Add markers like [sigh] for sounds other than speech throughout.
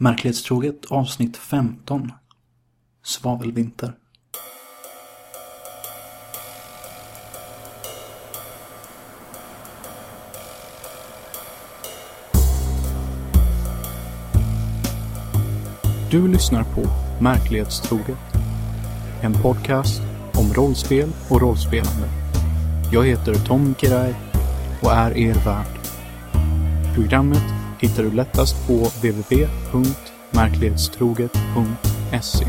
Märklighetstroget avsnitt 15 Svavelvinter Du lyssnar på Märklighetstroget. En podcast om rollspel och rollspelande. Jag heter Tom Kiraj och är er värd. Programmet hittar du lättast på www.märklighetstroget.se.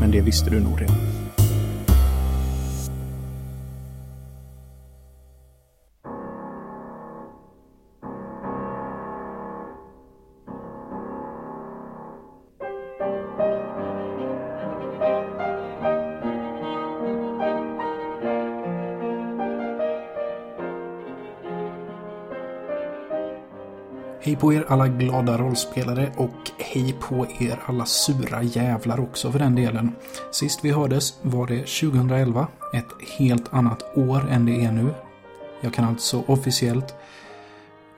Men det visste du nog redan. Hej på er alla glada rollspelare och hej på er alla sura jävlar också för den delen. Sist vi hördes var det 2011, ett helt annat år än det är nu. Jag kan alltså officiellt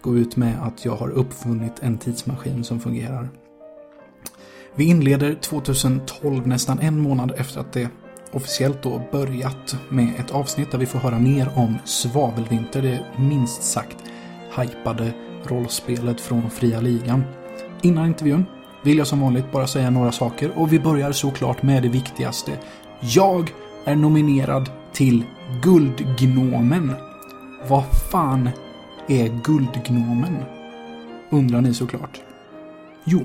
gå ut med att jag har uppfunnit en tidsmaskin som fungerar. Vi inleder 2012 nästan en månad efter att det officiellt då börjat med ett avsnitt där vi får höra mer om Svavelvinter, det minst sagt hypade rollspelet från Fria Ligan. Innan intervjun vill jag som vanligt bara säga några saker och vi börjar såklart med det viktigaste. Jag är nominerad till Guldgnomen. Vad fan är Guldgnomen? Undrar ni såklart. Jo,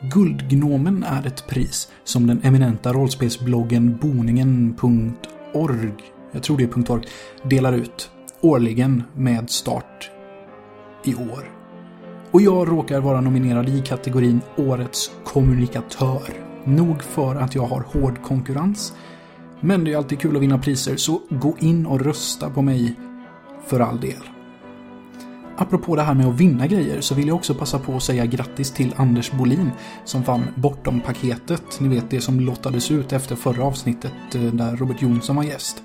Guldgnomen är ett pris som den eminenta rollspelsbloggen boningen.org, jag tror det är .org, delar ut årligen med start i år. Och jag råkar vara nominerad i kategorin Årets kommunikatör. Nog för att jag har hård konkurrens. Men det är alltid kul att vinna priser, så gå in och rösta på mig för all del. Apropå det här med att vinna grejer så vill jag också passa på att säga grattis till Anders Bolin som vann Bortom paketet. Ni vet det som lottades ut efter förra avsnittet eh, där Robert Jonsson var gäst.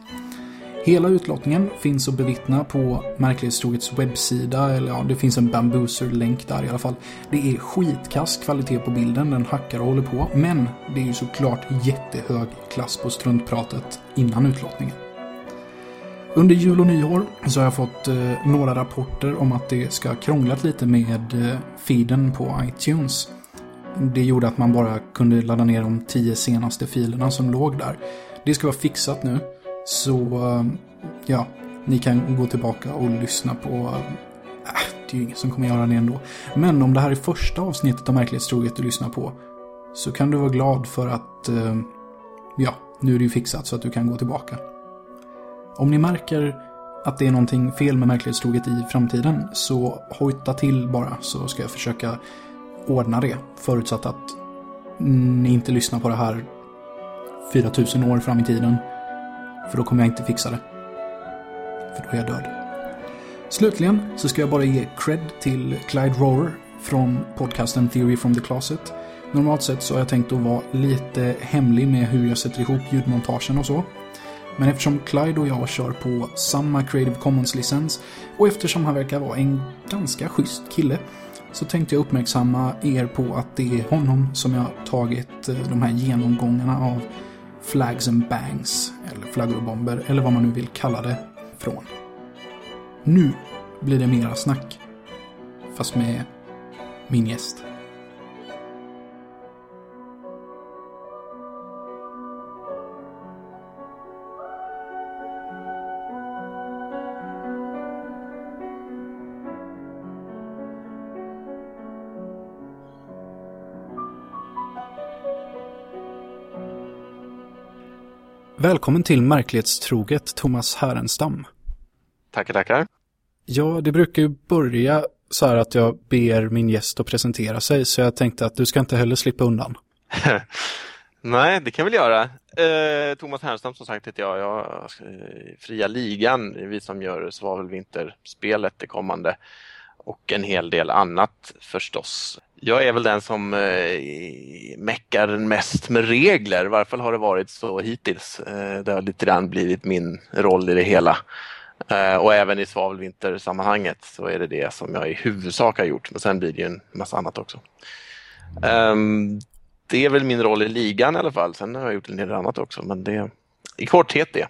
Hela utlottningen finns att bevittna på Märklighetstrogets webbsida, eller ja, det finns en Bambooser-länk där i alla fall. Det är skitkass kvalitet på bilden, den hackar och håller på, men det är ju såklart jättehög klass på struntpratet innan utlottningen. Under jul och nyår så har jag fått eh, några rapporter om att det ska krånglat lite med eh, feeden på iTunes. Det gjorde att man bara kunde ladda ner de tio senaste filerna som låg där. Det ska vara fixat nu. Så eh, ja, ni kan gå tillbaka och lyssna på... Eh, äh, det är ju ingen som kommer göra det ändå. Men om det här är första avsnittet av Märklighetstroget du lyssnar på så kan du vara glad för att Äh, ja, nu är det ju fixat så att du kan gå tillbaka. Om ni märker att det är någonting fel med Märklighetstroget i framtiden så hojta till bara så ska jag försöka ordna det. Förutsatt att ni inte lyssnar på det här 4000 år fram i tiden. För då kommer jag inte fixa det. För då är jag död. Slutligen så ska jag bara ge cred till Clyde Rower från podcasten Theory from the Closet. Normalt sett så har jag tänkt att vara lite hemlig med hur jag sätter ihop ljudmontagen och så. Men eftersom Clyde och jag kör på samma Creative Commons-licens och eftersom han verkar vara en ganska schysst kille så tänkte jag uppmärksamma er på att det är honom som jag tagit eh, de här genomgångarna av Flags and Bangs, eller flaggor och bomber, eller vad man nu vill kalla det, från. Nu blir det mera snack. Fast med min gäst. Välkommen till Märklighetstroget, Thomas Härenstam. Tackar, tackar. Ja, det brukar ju börja så här att jag ber min gäst att presentera sig, så jag tänkte att du ska inte heller slippa undan. [laughs] Nej, det kan jag väl göra. Eh, Thomas Härenstam som sagt heter jag. jag eh, Fria Ligan, vi som gör Svavelvinterspelet det kommande och en hel del annat förstås. Jag är väl den som eh, meckar mest med regler, i varje fall har det varit så hittills. Eh, det har lite grann blivit min roll i det hela. Eh, och även i svavelvintersammanhanget så är det det som jag i huvudsak har gjort. Men sen blir det ju en massa annat också. Um, det är väl min roll i ligan i alla fall. Sen har jag gjort en del annat också, men det i korthet det.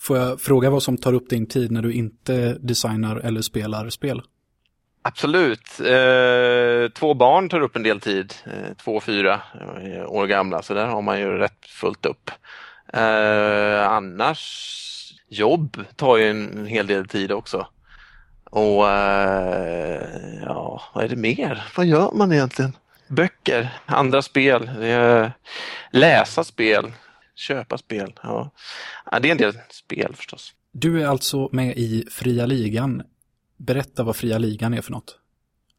Får jag fråga vad som tar upp din tid när du inte designar eller spelar spel? Absolut. Eh, två barn tar upp en del tid, eh, två och fyra eh, år gamla, så där har man ju rätt fullt upp. Eh, annars, jobb tar ju en hel del tid också. Och eh, ja, vad är det mer? Vad gör man egentligen? Böcker, andra spel, eh, läsa spel, köpa spel. Ja. ja. det är en del spel förstås. Du är alltså med i Fria Ligan. Berätta vad Fria Ligan är för något.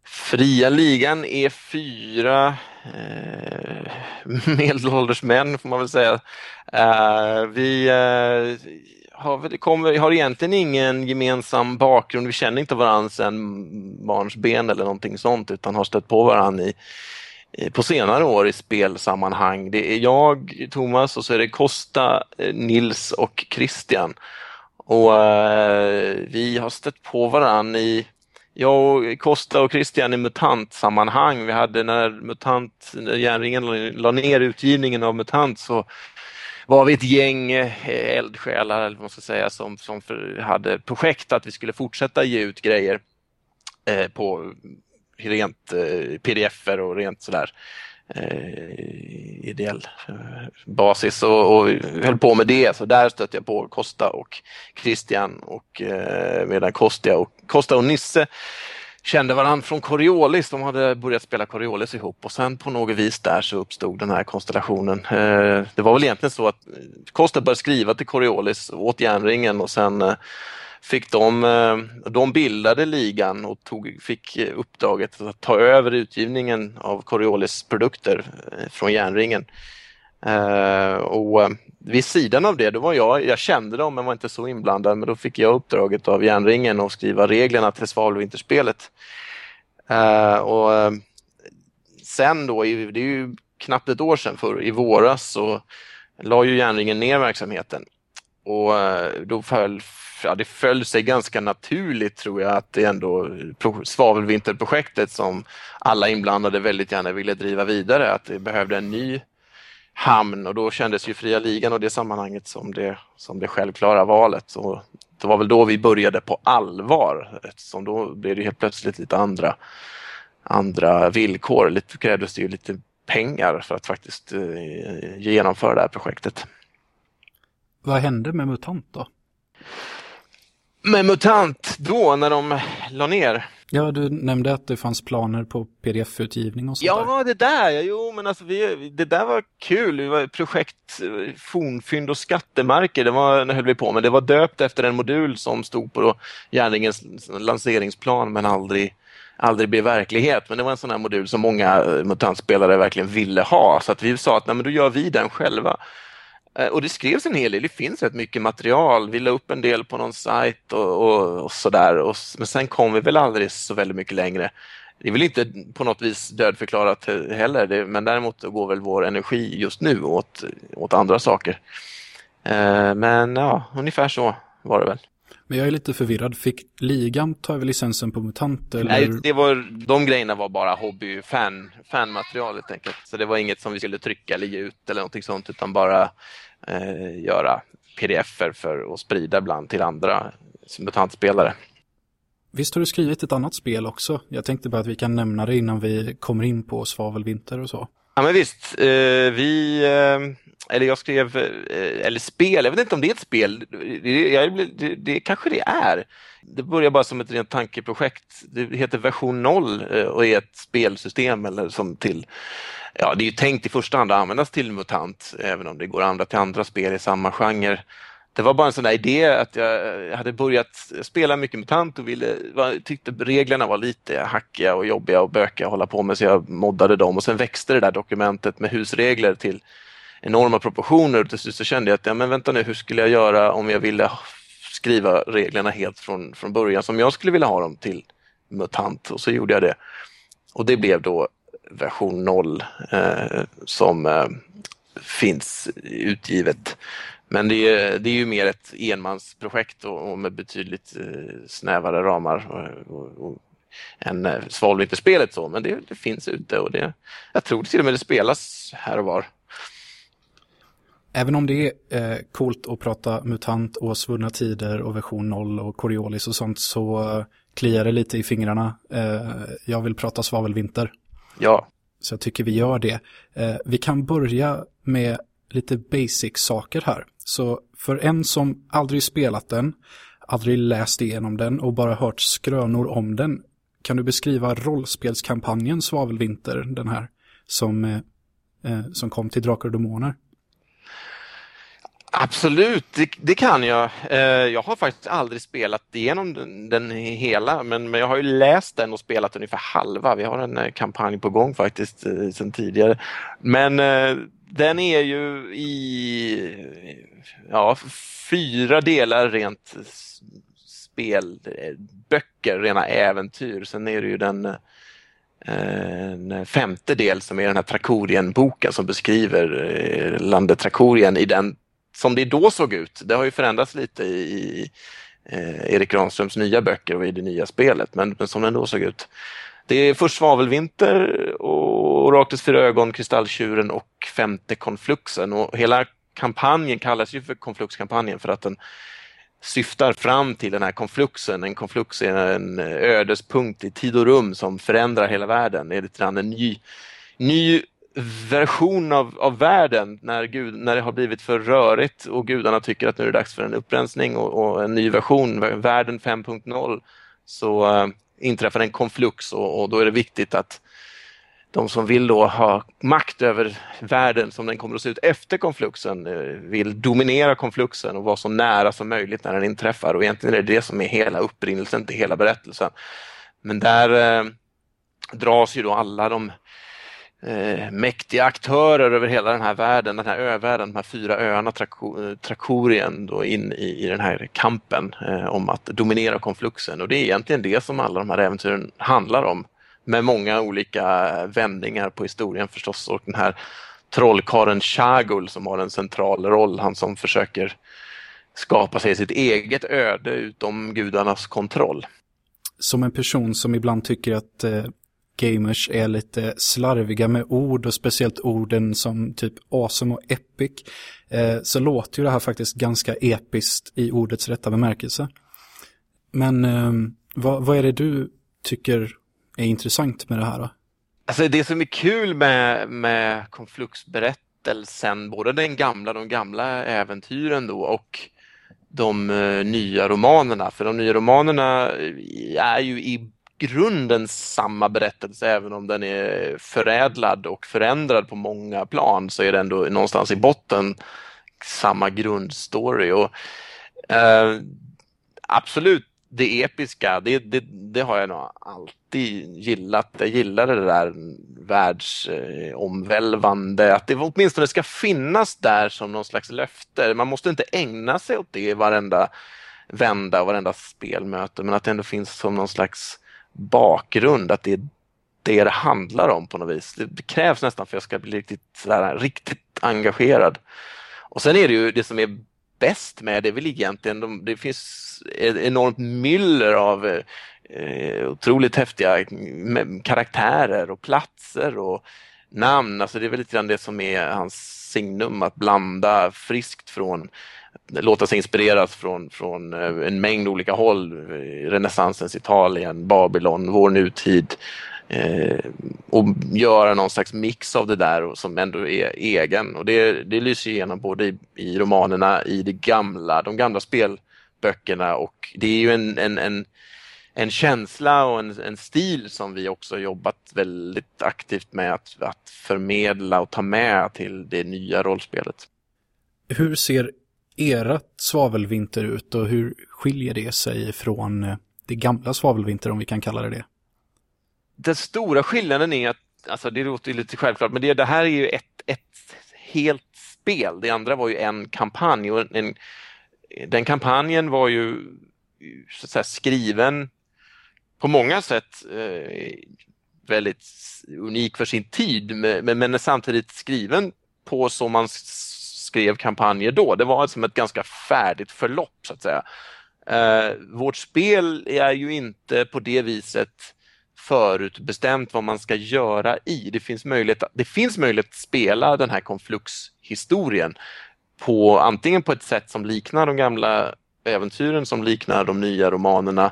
Fria Ligan är fyra eh, [laughs] medelålders män får man väl säga. Eh, vi eh, har, kommer, har egentligen ingen gemensam bakgrund, vi känner inte varandra sedan barnsben eller någonting sånt utan har stött på varandra i, på senare år i spelsammanhang. Det är jag, Thomas och så är det Kosta, eh, Nils och Christian. Och eh, vi har stött på varandra i jag och Kosta och Christian i MUTANT-sammanhang. Vi hade när MUTANT, när järnringen la ner utgivningen av MUTANT så var vi ett gäng eh, eldsjälar, eller vad man ska säga, som, som för, hade projekt att vi skulle fortsätta ge ut grejer eh, på rent eh, pdf-er och rent sådär eh, ideell eh, basis och, och höll på med det. Så där stötte jag på Kosta och Christian och eh, medan Kosta och, Kosta och Nisse kände varandra från Coriolis. De hade börjat spela Coriolis ihop och sen på något vis där så uppstod den här konstellationen. Eh, det var väl egentligen så att Kosta började skriva till Coriolis åt järnringen och sen eh, fick de, eh, de bildade ligan och tog, fick eh, uppdraget att ta över utgivningen av Coriolis produkter eh, från järnringen. Och vid sidan av det, då var jag, jag kände dem men var inte så inblandad, men då fick jag uppdraget av järnringen att skriva reglerna till Svalvinterspelet. Och sen då, det är ju knappt ett år sedan, för i våras så la ju järnringen ner verksamheten. Och då föll ja, det föll sig ganska naturligt tror jag att det ändå svavelvinterprojektet som alla inblandade väldigt gärna ville driva vidare, att det behövde en ny hamn och då kändes ju fria ligan och det sammanhanget som det, som det självklara valet. Och det var väl då vi började på allvar eftersom då blev det helt plötsligt lite andra, andra villkor. Lite, krävdes det ju lite pengar för att faktiskt eh, genomföra det här projektet. Vad hände med MUTANT då? Med MUTANT då när de la ner. Ja, du nämnde att det fanns planer på pdf-utgivning och sånt Ja, där. det där, jo men alltså vi, det där var kul. Det var projekt Fornfynd och skattemarker, det var, det höll vi på med. Det var döpt efter en modul som stod på Järningens lanseringsplan men aldrig aldrig blev verklighet. Men det var en sån här modul som många eh, MUTANT-spelare verkligen ville ha. Så att vi sa att nej, men då gör vi den själva. Eh, och det skrevs en hel del, det finns rätt mycket material. Vi la upp en del på någon sajt och, och, och sådär. Men sen kom vi väl aldrig så väldigt mycket längre. Det är väl inte på något vis dödförklarat heller, det, men däremot går väl vår energi just nu åt, åt andra saker. Eh, men ja, ungefär så var det väl. Men jag är lite förvirrad. Fick ligan ta över licensen på MUTANT? Eller? Nej, det var, de grejerna var bara hobby, fan, fanmaterial helt enkelt. Så det var inget som vi skulle trycka eller ge ut eller någonting sånt utan bara eh, göra pdf-er för att sprida bland till andra MUTANT-spelare. Visst har du skrivit ett annat spel också? Jag tänkte bara att vi kan nämna det innan vi kommer in på svavelvinter och så. Ja men visst, eh, vi eh, eller jag skrev, eh, eller spel, jag vet inte om det är ett spel, det, det, det kanske det är. Det börjar bara som ett rent tankeprojekt. Det heter version 0 eh, och är ett spelsystem eller som till Ja, det är tänkt i första hand att användas till MUTANT, även om det går andra till andra spel i samma genre. Det var bara en sån där idé att jag hade börjat spela mycket MUTANT och ville, tyckte reglerna var lite hackiga och jobbiga och bökiga att hålla på med så jag moddade dem. Och sen växte det där dokumentet med husregler till enorma proportioner. Och till slut så kände jag att ja, men vänta nu, hur skulle jag göra om jag ville skriva reglerna helt från, från början som jag skulle vilja ha dem till MUTANT och så gjorde jag det. Och det blev då version 0 eh, som eh, finns utgivet. Men det är, det är ju mer ett enmansprojekt och, och med betydligt eh, snävare ramar och, och, och, än eh, Svalvinterspelet så, men det, det, finns ute och det, jag tror till och med det spelas här och var. Även om det är eh, coolt att prata MUTANT och Svunna Tider och version 0 och Coriolis och sånt så eh, kliar det lite i fingrarna. Jag vill prata Svavelvinter. Ja. Så jag tycker vi gör det. Vi kan börja med lite basic saker här. Så för en som aldrig spelat den, aldrig läst igenom den och bara hört skrönor om den, kan du beskriva rollspelskampanjen Svavelvinter, den här, som, eh, eh, som kom till Drakar och Demoner? Absolut, det, det, kan jag. Eh, jag har faktiskt aldrig spelat igenom den, den, hela, men, men jag har ju läst den och spelat ungefär halva. Vi har en eh, kampanj på gång faktiskt eh, sedan tidigare. Men eh, den är ju i ja, fyra delar rent spelböcker, eh, rena äventyr. Sen är det ju den en femte del som är den här Trakorien-boken som beskriver landet Trakorien i den som det då såg ut. Det har ju förändrats lite i, eh, Erik Granströms nya böcker och i det nya spelet, men, men som den då såg ut. Det är först Svavelvinter och Oraklets fyra ögon, Kristalltjuren och Femte konfluxen och hela kampanjen kallas ju för konfluxkampanjen för att den syftar fram till den här konfluxen. En konflux är en ödespunkt i tid och rum som förändrar hela världen. Det är lite grann en ny, ny version av, av världen när, Gud, när det har blivit för rörigt och gudarna tycker att nu är det dags för en upprensning och, och en ny version, världen 5.0, så äh, inträffar en konflux och, och, då är det viktigt att de som vill då ha makt över världen som den kommer att se ut efter konfluxen eh, vill dominera konfluxen och vara så nära som möjligt när den inträffar och egentligen är det det som är hela upprinnelsen till hela berättelsen. Men där eh, dras ju då alla de eh, mäktiga aktörer över hela den här världen, den här övärlden, de här fyra öarna, Trako, eh, Trakorien, då in i, i den här kampen eh, om att dominera konfluxen. Och det är egentligen det som alla de här äventyren handlar om. Med många olika vändningar på historien förstås och den här trollkaren Shagul som har en central roll, han som försöker skapa sig sitt eget öde utom gudarnas kontroll. Som en person som ibland tycker att eh, gamers är lite slarviga med ord och speciellt orden som typ awesome och epic eh, så låter ju det här faktiskt ganska episkt i ordets rätta bemärkelse. Men ehm, vad, vad, är det du tycker är intressant med det här? Då? Alltså det som är kul med, med konfluxberättelsen, både den gamla, de gamla äventyren då och de eh, nya romanerna, för de nya romanerna eh, är ju i grunden samma berättelse även om den är förädlad och förändrad på många plan så är det ändå någonstans i botten samma grundstory. Och, eh, absolut, det episka, det, det, det, har jag nog alltid gillat. Jag gillar det där världsomvälvande, att det åtminstone ska finnas där som någon slags löfte. Man måste inte ägna sig åt det i varenda vända och varenda spelmöte, men att det ändå finns som någon slags bakgrund, att det är det det handlar om på något vis. Det, det krävs nästan för att jag ska bli riktigt, sådär, riktigt engagerad. Och sen är det ju det som är bäst med det är väl egentligen, de, det finns ett enormt myller av eh, otroligt häftiga mm, karaktärer och platser och namn. Alltså det är väl lite grann det som är hans signum, att blanda friskt från låta sig inspireras från, från eh, en mängd olika håll. Renässansens Italien, Babylon, vår nutid. Eh, och göra någon slags mix av det där som ändå är egen. Och det, det lyser igenom både i, i romanerna, i det gamla, de gamla spelböckerna och det är ju en, en, en en känsla och en, en, stil som vi också jobbat väldigt aktivt med att, att förmedla och ta med till det nya rollspelet. Hur ser ert svavelvinter ut och hur skiljer det sig från eh, det gamla svavelvinter om vi kan kalla det det? Den stora skillnaden är att, alltså det låter lite självklart, men det, det här är ju ett, ett helt spel. Det andra var ju en kampanj och en, den kampanjen var ju så att säga, skriven på många sätt eh, väldigt unik för sin tid men, men, men samtidigt skriven på så man skrev kampanjer då. Det var som ett ganska färdigt förlopp så att säga. Eh, vårt spel är ju inte på det viset förutbestämt vad man ska göra i. Det finns möjlighet, det finns möjlighet att spela den här konfluxhistorien på antingen på ett sätt som liknar de gamla äventyren, som liknar de nya romanerna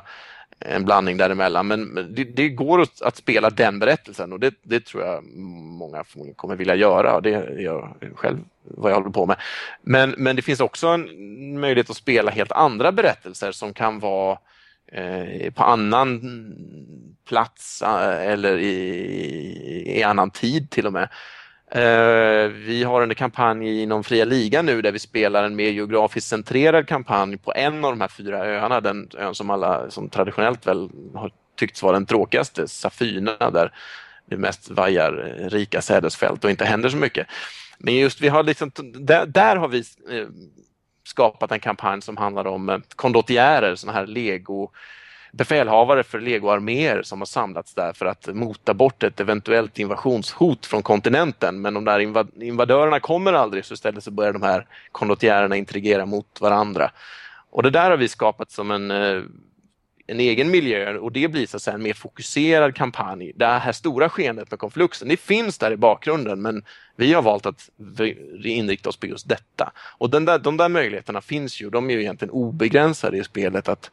en blandning däremellan. Men det, det går att, att, spela den berättelsen och det, det tror jag många kommer vilja göra. Det är jag själv vad jag håller på med. Men, men det finns också en möjlighet att spela helt andra berättelser som kan vara eh, på annan plats eh, eller i, i annan tid till och med. Eh, vi har en kampanj inom Fria Ligan nu där vi spelar en mer geografiskt centrerad kampanj på en av de här fyra öarna, den ön som alla som traditionellt väl har tyckts vara den tråkigaste, Safyna, där det mest vajar rika sädesfält och inte händer så mycket. Men just vi har liksom, där, där har vi eh, skapat en kampanj som handlar om eh, kondottierer, kondottiärer, sådana här lego befälhavare för legoarméer som har samlats där för att mota bort ett eventuellt invasionshot från kontinenten. Men de där invadörerna kommer aldrig så istället så börjar de här kondottiärerna intrigera mot varandra. Och det där har vi skapat som en, eh, en egen miljö och det blir så att säga en mer fokuserad kampanj. Det här stora skeendet med konfluxen, det finns där i bakgrunden men vi har valt att inrikta oss på just detta. Och den där, de där möjligheterna finns ju, de är ju egentligen obegränsade i spelet att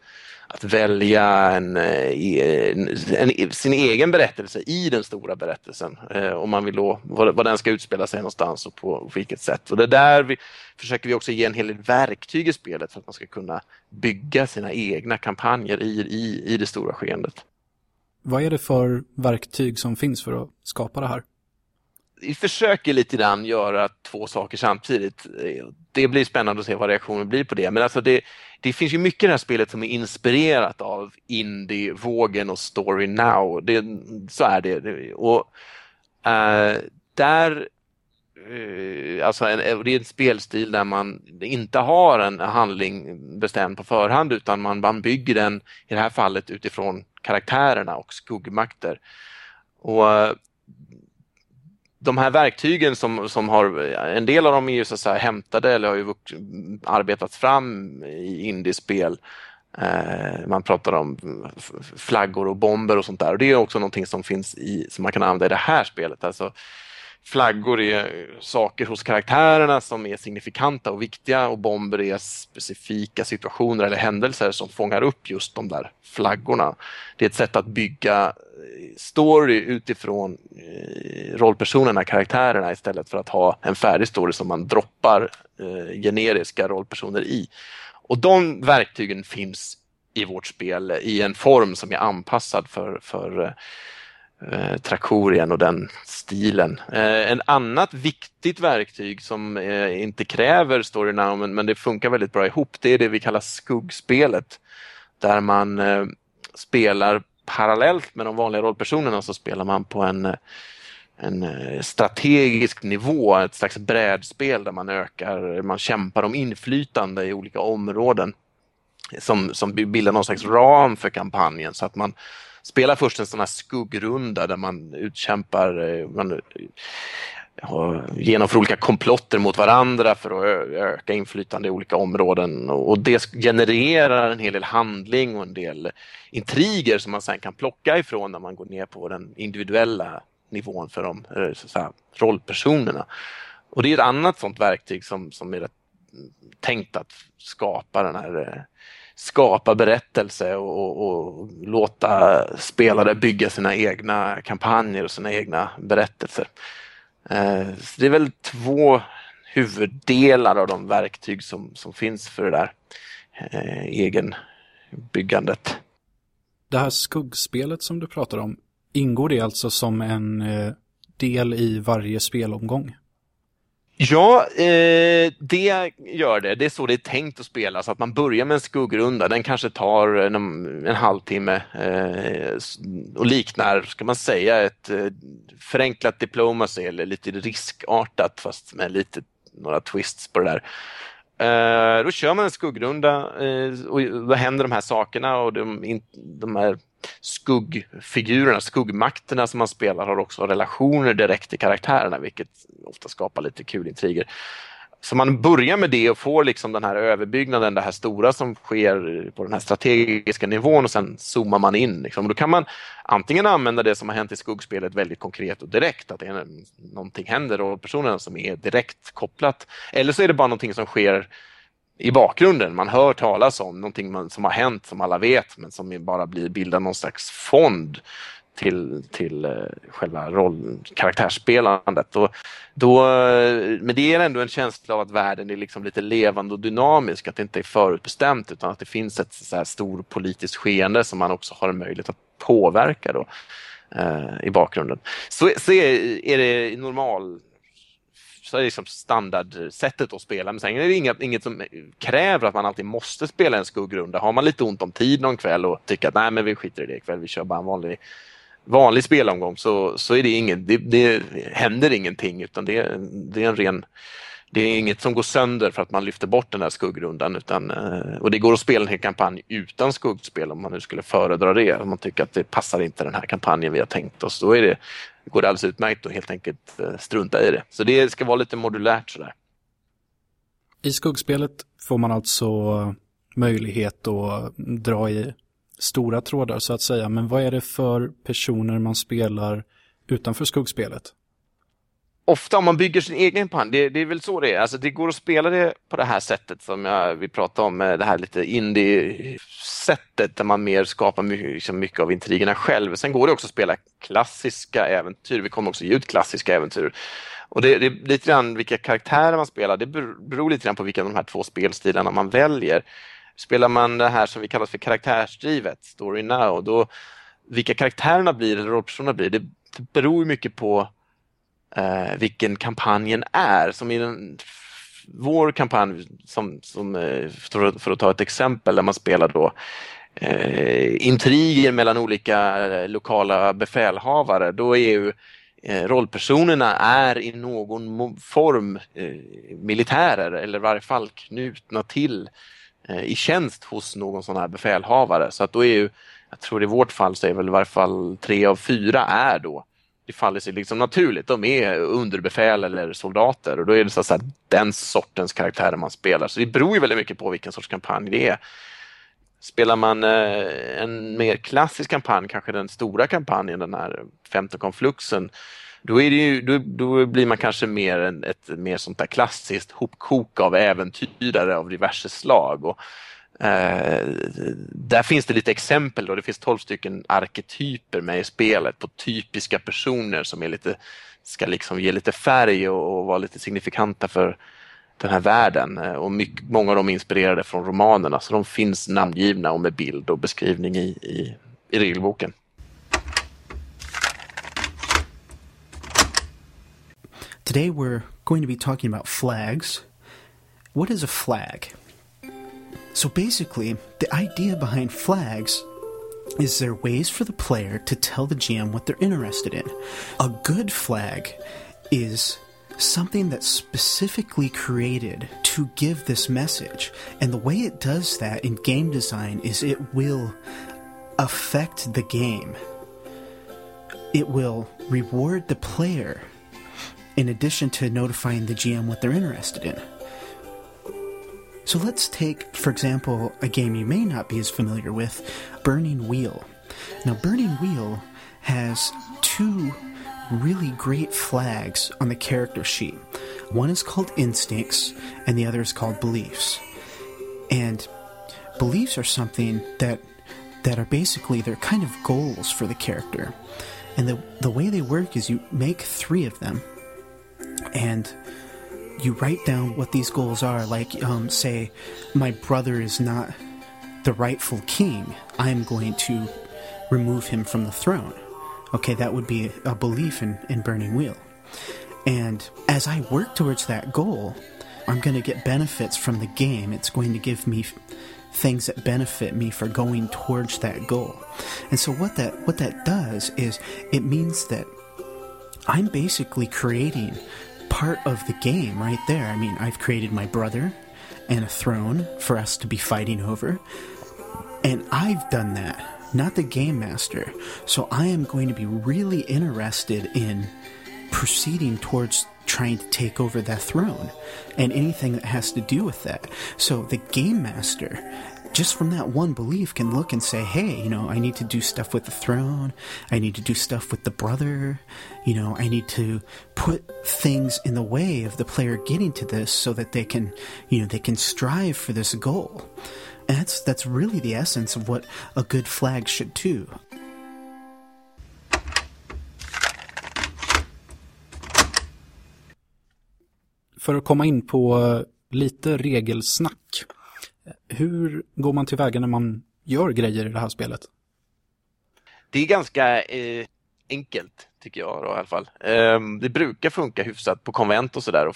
att välja en, eh, en, en, sin egen berättelse i den stora berättelsen. Eh, om man vill då, vad, vad, den ska utspela sig någonstans och på, på vilket sätt. Och det där vi, försöker vi också ge en hel del verktyg i spelet för att man ska kunna bygga sina egna kampanjer i, i, i det stora skeendet. Vad är det för verktyg som finns för att skapa det här? Vi försöker lite grann göra två saker samtidigt. Det blir spännande att se vad reaktionen blir på det. Men alltså det, det finns ju mycket i det här spelet som är inspirerat av indie-vågen och Story Now. Det, så är det. Och äh, där uh, Alltså en, det är en spelstil där man inte har en handling bestämd på förhand utan man, man bygger den, i det här fallet utifrån karaktärerna och skuggmakter. Och de här verktygen som, som har, en del av dem är ju så att säga hämtade eller har ju arbetats fram i indiespel. Eh, man pratar om flaggor och bomber och sånt där och det är också någonting som finns i, som man kan använda i det här spelet. Alltså, flaggor är saker hos karaktärerna som är signifikanta och viktiga och bomber är specifika situationer eller händelser som fångar upp just de där flaggorna. Det är ett sätt att bygga eh, story utifrån eh, rollpersonerna, karaktärerna istället för att ha en färdig story som man droppar eh, generiska rollpersoner i. Och de verktygen finns i vårt spel i en form som är anpassad för, för eh, Trakorien och den stilen. Eh, en annat viktigt verktyg som eh, inte kräver story now men, men det funkar väldigt bra ihop, det är det vi kallar skuggspelet. Där man eh, spelar parallellt med de vanliga rollpersonerna så spelar man på en, eh, en eh, strategisk nivå, ett slags brädspel där man ökar, man kämpar om inflytande i olika områden som, som bildar någon slags ram för kampanjen så att man spelar först en sån här skuggrunda där man utkämpar, eh, man eh, genomför olika komplotter mot varandra för att öka inflytande i olika områden och det genererar en hel del handling och en del intriger som man sen kan plocka ifrån när man går ner på den individuella nivån för de säga, rollpersonerna. Och det är ett annat sånt verktyg som, som är mm, tänkt att skapa den här eh, skapa berättelse och, och, och, låta spelare bygga sina egna kampanjer och sina egna berättelser. Eh, så det är väl två huvuddelar av de verktyg som, som finns för det där eh, egenbyggandet. Det här skuggspelet som du pratar om, ingår det alltså som en eh, del i varje spelomgång? Ja, eh, det gör det. Det är så det är tänkt att spela, så att man börjar med en skuggrunda. Den kanske tar eh, en, en halvtimme eh, och liknar, ska man säga, ett eh, förenklat diplomacy eller lite riskartat fast med lite några twists på det där. Eh, då kör man en skuggrunda eh, och då händer de här sakerna och de, de här skuggfigurerna, skuggmakterna som man spelar har också relationer direkt till karaktärerna vilket ofta skapar lite kul intriger. så man börjar med det och får liksom den här överbyggnaden, det här stora som sker på den här strategiska nivån och sen zoomar man in. Liksom. Då kan man antingen använda det som har hänt i skuggspelet väldigt konkret och direkt, att det är någonting händer och personerna som är direkt kopplat. Eller så är det bara någonting som sker i bakgrunden. Man hör talas om någonting som har hänt som alla vet men som bara blir bildar någon slags fond till, till eh, själva roll, karaktärsspelandet. Och då, eh, men det ger ändå en känsla av att världen är liksom lite levande och dynamisk, att det inte är förutbestämt utan att det finns ett så här stor politiskt skeende som man också har en möjlighet att påverka då, eh, i bakgrunden. Så, så är, är det normal så är det liksom standardsättet att spela. Men sen är det inget, inget som kräver att man alltid måste spela en skuggrunda. Har man lite ont om tid någon kväll och tycker att nej men vi skiter i det ikväll, vi kör bara en vanlig vanlig spelomgång så, så är det ingen, det, det händer ingenting utan det, det är en ren det är inget som går sönder för att man lyfter bort den här skuggrundan utan, eh, och det går att spela en hel kampanj utan skuggspel om man nu skulle föredra det. Om man tycker att det passar inte den här kampanjen vi har tänkt oss. Då är det, går det alldeles utmärkt att helt enkelt eh, strunta i det. Så det ska vara lite modulärt sådär. I skuggspelet får man alltså eh, möjlighet att dra i stora trådar så att säga. Men vad är det för personer man spelar utanför skuggspelet? Ofta om man bygger sin egen pan, det, det är väl så det är. Alltså det går att spela det på det här sättet som jag, vi pratade om, eh, det här lite indie-sättet där man mer skapar mycket, liksom mycket av intrigerna själv. Sen går det också att spela klassiska äventyr. Vi kommer också ge ut klassiska äventyr. Och det, det är lite grann vilka karaktärer man spelar, det beror lite grann på vilka av de här två spelstilarna man väljer. Spelar man det här som vi kallar för karaktärsdrivet, Story Now, då vilka karaktärerna blir eller rollpersonerna blir, det, det beror mycket på eh, vilken kampanjen är. Som i den, vår kampanj, som, som, eh, för, för att ta ett exempel, där man spelar då eh, intriger mellan olika eh, lokala befälhavare, då är ju eh, rollpersonerna är i någon form eh, militärer eller i varje fall knutna till Eh, i tjänst hos någon sån här befälhavare. Så att då är ju, jag tror i vårt fall så är väl i varje fall tre av fyra är då det faller sig liksom naturligt. De är underbefäl eller soldater och då är det så att säga den sortens karaktärer man spelar. Så det beror ju väldigt mycket på vilken sorts kampanj det är. Spelar man eh, en mer klassisk kampanj, kanske den stora kampanjen, den här femte konfluxen, då, är det ju, då, då blir man kanske mer en, ett mer sånt där klassiskt hopkok av äventyrare av diverse slag. Och, Eh, där finns det lite exempel. Då. Det finns tolv stycken arketyper med i spelet på typiska personer som är lite, ska liksom ge lite färg och, och vara lite signifikanta för den här världen. Eh, och mycket, många av dem är inspirerade från romanerna så de finns namngivna och med bild och beskrivning i, i, i regelboken. Today we're going to be talking about flags. What is a flag? So basically, the idea behind flags is there ways for the player to tell the GM what they're interested in. A good flag is something that's specifically created to give this message. And the way it does that in game design is it will affect the game. It will reward the player in addition to notifying the GM what they're interested in. So let's take, for example, a game you may not be as familiar with Burning Wheel. Now, Burning Wheel has two really great flags on the character sheet. One is called Instincts, and the other is called Beliefs. And beliefs are something that that are basically they're kind of goals for the character. And the the way they work is you make three of them and you write down what these goals are. Like, um, say, my brother is not the rightful king. I'm going to remove him from the throne. Okay, that would be a belief in, in Burning Wheel. And as I work towards that goal, I'm going to get benefits from the game. It's going to give me things that benefit me for going towards that goal. And so what that what that does is it means that I'm basically creating part of the game right there. I mean, I've created my brother and a throne for us to be fighting over. And I've done that, not the game master. So I am going to be really interested in proceeding towards trying to take over that throne and anything that has to do with that. So the game master just from that one belief can look and say, hey, you know, I need to do stuff with the throne. I need to do stuff with the brother. You know, I need to put things in the way of the player getting to this so that they can, you know, they can strive for this goal. And that's that's really the essence of what a good flag should do. För att komma in på eh, lite regelsnack. Hur går man tillväga när man gör grejer i det här spelet? Det är ganska eh, enkelt tycker jag då, i alla fall. Eh, det brukar funka hyfsat på konvent och sådär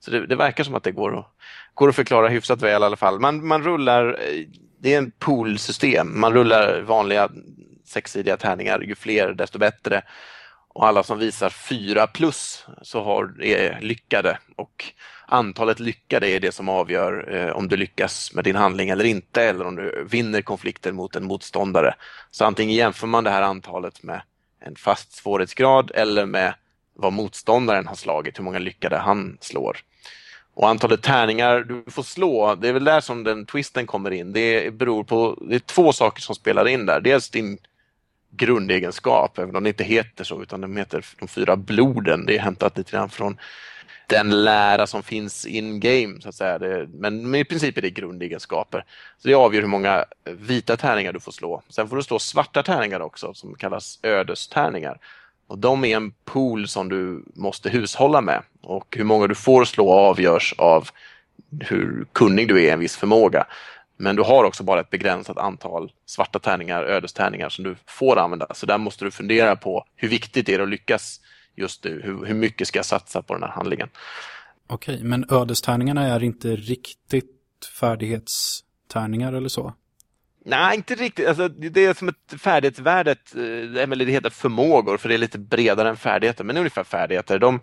så det, det, verkar som att det går att, går att förklara hyfsat väl i alla fall. Man, man rullar, eh, det är en poolsystem, man rullar vanliga sexsidiga tärningar, ju fler desto bättre. Och alla som visar 4 plus så har, är lyckade och antalet lyckade är det som avgör eh, om du lyckas med din handling eller inte eller om du vinner konflikten mot en motståndare. Så antingen jämför man det här antalet med en fast svårighetsgrad eller med vad motståndaren har slagit, hur många lyckade han slår. Och antalet tärningar du får slå, det är väl där som den twisten kommer in. Det beror på, det är två saker som spelar in där. Dels din grundegenskap, även om det inte heter så, utan de heter de fyra bloden. Det är hämtat lite grann från den lära som finns in game så att säga. Det, men i princip är det grundegenskaper. Så det avgör hur många vita tärningar du får slå. Sen får du slå svarta tärningar också som kallas ödestärningar. Och de är en pool som du måste hushålla med och hur många du får slå avgörs av hur kunnig du är i en viss förmåga. Men du har också bara ett begränsat antal svarta tärningar, ödestärningar som du får använda. Så där måste du fundera på hur viktigt det är att lyckas just nu. Hur, hur mycket ska jag satsa på den här handlingen? Okej, men ödestärningarna är inte riktigt färdighetstärningar eller så? Nej, inte riktigt. Alltså, det är som ett färdighetsvärdet, eh, eller det heter förmågor för det är lite bredare än färdigheter, men ungefär färdigheter. De,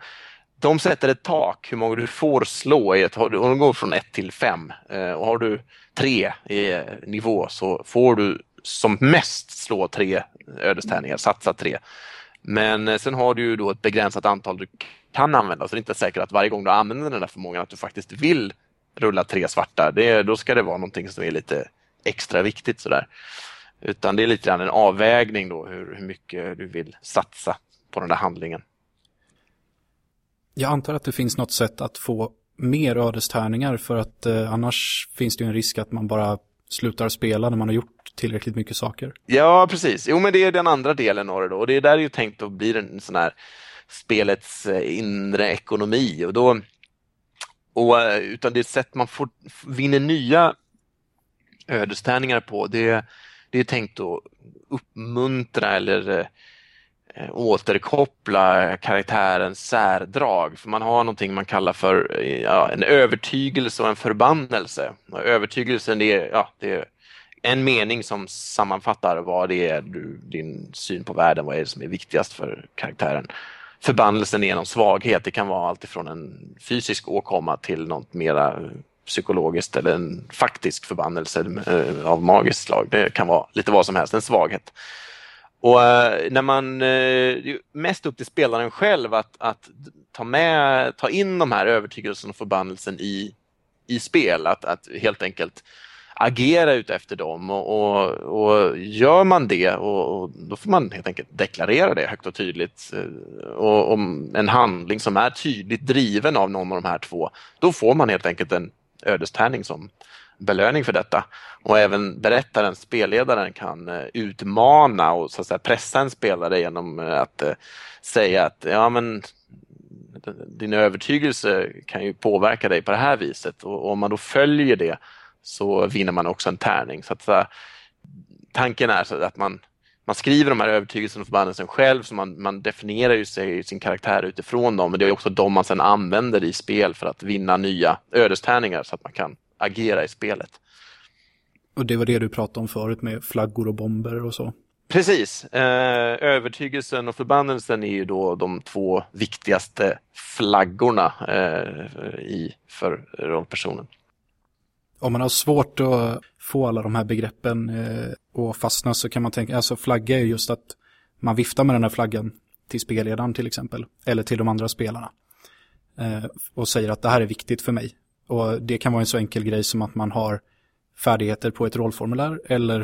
de sätter ett tak hur många du får slå i ett, och de går från 1 till 5. Eh, och har du 3 i eh, nivå så får du som mest slå tre ödestärningar, satsa tre. Men eh, sen har du ju då ett begränsat antal du kan använda, så det är inte säkert att varje gång du använder den där förmågan att du faktiskt vill rulla tre svarta. Det, då ska det vara någonting som är lite extra viktigt sådär. Utan det är lite grann en avvägning då hur, hur mycket du vill satsa på den där handlingen. Jag antar att det finns något sätt att få mer ödestärningar för att eh, annars finns det ju en risk att man bara slutar spela när man har gjort tillräckligt mycket saker. Ja, precis. Jo, men det är den andra delen av det då. Och det är där det är tänkt att bli en sån här spelets eh, inre ekonomi. Och då, och, eh, utan det sätt man får, vinner nya ödestärningar på, det, det är tänkt att uppmuntra eller eh, Eh, återkoppla karaktärens särdrag. För man har någonting man kallar för eh, ja, en övertygelse och en förbannelse. Och övertygelsen det är, ja, det är en mening som sammanfattar vad det är du, din syn på världen, vad är det som är viktigast för karaktären. Förbannelsen är någon svaghet, det kan vara alltifrån en fysisk åkomma till något mera eh, psykologiskt eller en faktisk förbannelse av magiskt slag. Det kan vara lite vad som helst, en svaghet. Och eh, när man, eh, mest upp till spelaren själv att, att ta med, ta in de här övertygelsen och förbannelsen i, i spel, att, att helt enkelt agera ut efter dem. Och, och, och gör man det och, och, då får man helt enkelt deklarera det högt och tydligt. Eh, och om en handling som är tydligt driven av någon av de här två, då får man helt enkelt en ödestärning som belöning för detta. Och även berättaren, spelledaren, kan eh, utmana och så att säga, pressa en spelare genom eh, att eh, säga att ja, men din övertygelse kan ju påverka dig på det här viset och om man då följer det så vinner man också en tärning. Så att, så, tanken är så att man, man skriver de här övertygelserna och förbannelsen själv, så man, man definierar ju sig, sin karaktär utifrån dem, men det är också de man sedan använder i spel för att vinna nya ödestärningar så att man kan agera i spelet. Och det var det du pratade om förut med flaggor och bomber och så? Precis. Eh, övertygelsen och förbannelsen är ju då de två viktigaste flaggorna eh, i, för rollpersonen om man har svårt att få alla de här begreppen eh, att fastna så kan man tänka, alltså flagga är just att man viftar med den här flaggan till spelledaren till exempel, eller till de andra spelarna. Och säger att det här är viktigt för mig. Och det kan vara en så enkel grej som att man har färdigheter på ett rollformulär eller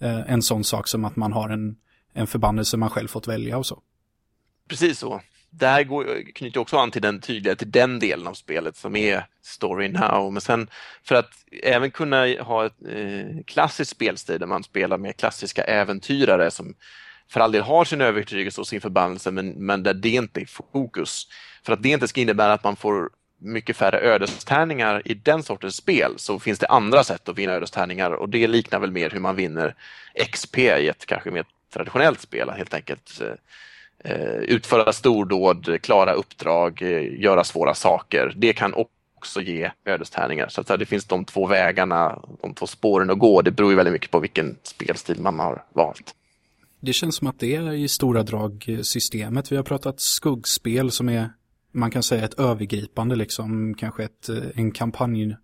eh, en sån sak som att man har en, en förbannelse man själv fått välja och så. Precis så. Det här går, knyter också an till den tydliga, till den delen av spelet som är Story Now. Men sen för att även kunna ha ett eh, klassiskt spelstil där man spelar med klassiska äventyrare som för all del har sin övertygelse och sin förbannelse men, men där det inte är fokus. För att det inte ska innebära att man får mycket färre ödestärningar i den sortens spel så finns det andra sätt att vinna ödestärningar och det liknar väl mer hur man vinner XP i ett kanske mer traditionellt spel. Helt enkelt eh, eh, utföra stordåd, klara uppdrag, eh, göra svåra saker. Det kan också ge ödestärningar. Så att det finns de två vägarna, de två spåren att gå. Det beror ju väldigt mycket på vilken spelstil man har valt. Det känns som att det är i stora drag systemet. Vi har pratat skuggspel som är, man kan säga ett övergripande liksom, kanske ett, en kampanj,